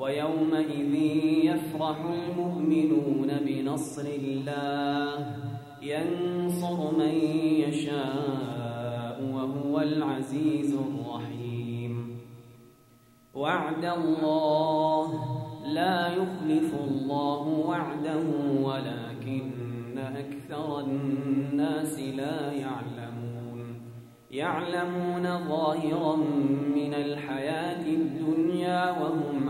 ويومئذ يفرح المؤمنون بنصر الله. ينصر من يشاء وهو العزيز الرحيم. وعد الله لا يخلف الله وعده ولكن أكثر الناس لا يعلمون. يعلمون ظاهرا من الحياة الدنيا وهم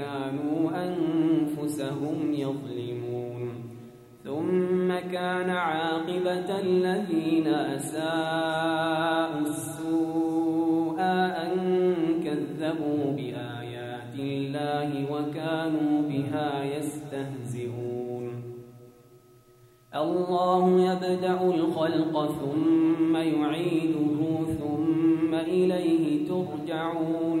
كانوا أنفسهم يظلمون. ثم كان عاقبة الذين أساءوا السوء أن كذبوا بآيات الله وكانوا بها يستهزئون. الله يبدأ الخلق ثم يعيده ثم إليه ترجعون.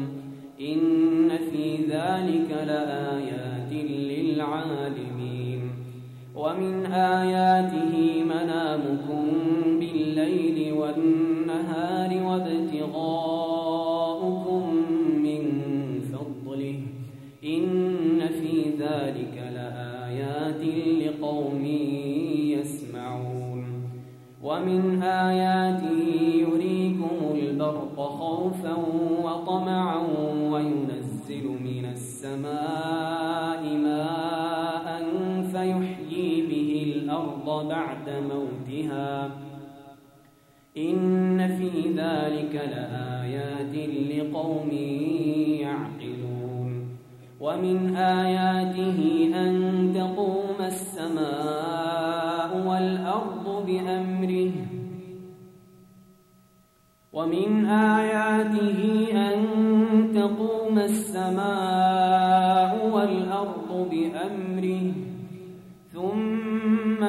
إن في ذلك لآيات للعالمين. ومن آياته موتها إن في ذلك لآيات لقوم يعقلون. ومن آياته أن تقوم السماء والأرض بأمره. ومن آياته أن تقوم السماء والأرض بأمره.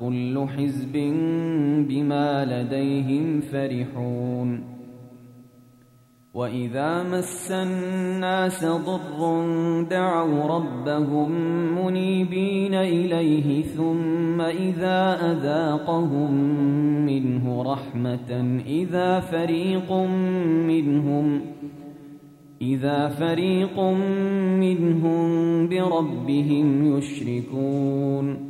كل حزب بما لديهم فرحون وإذا مس الناس ضر دعوا ربهم منيبين إليه ثم إذا أذاقهم منه رحمة إذا فريق منهم إذا فريق منهم بربهم يشركون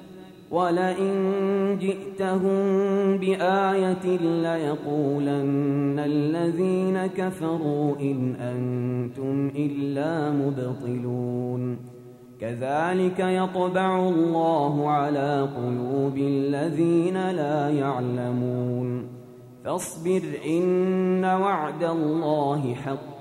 ولئن جئتهم بآية ليقولن الذين كفروا إن أنتم إلا مبطلون. كذلك يطبع الله على قلوب الذين لا يعلمون. فاصبر إن وعد الله حق.